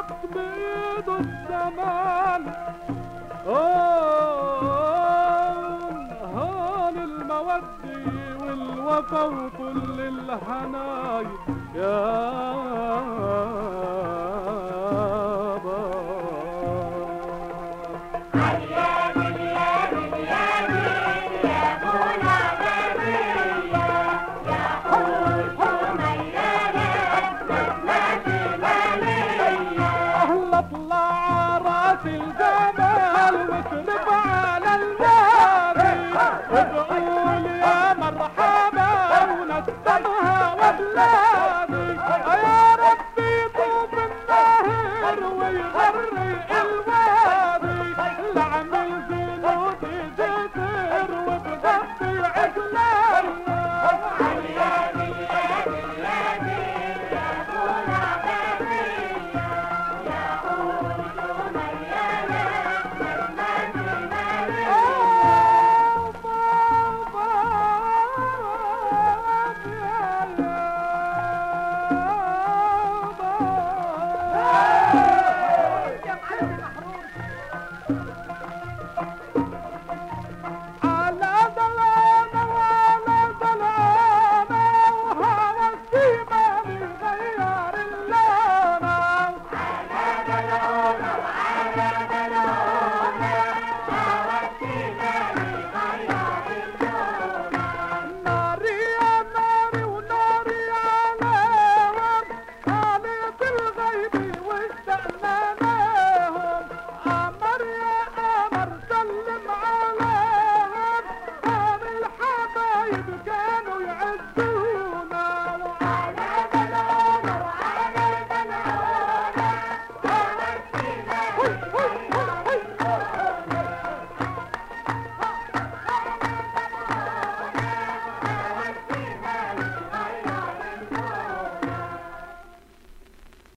الوقت بإيده الزمان. هون المودة والوفا وكل الحنايا يا بابا. واطلع راس الجمال واشرب على النبي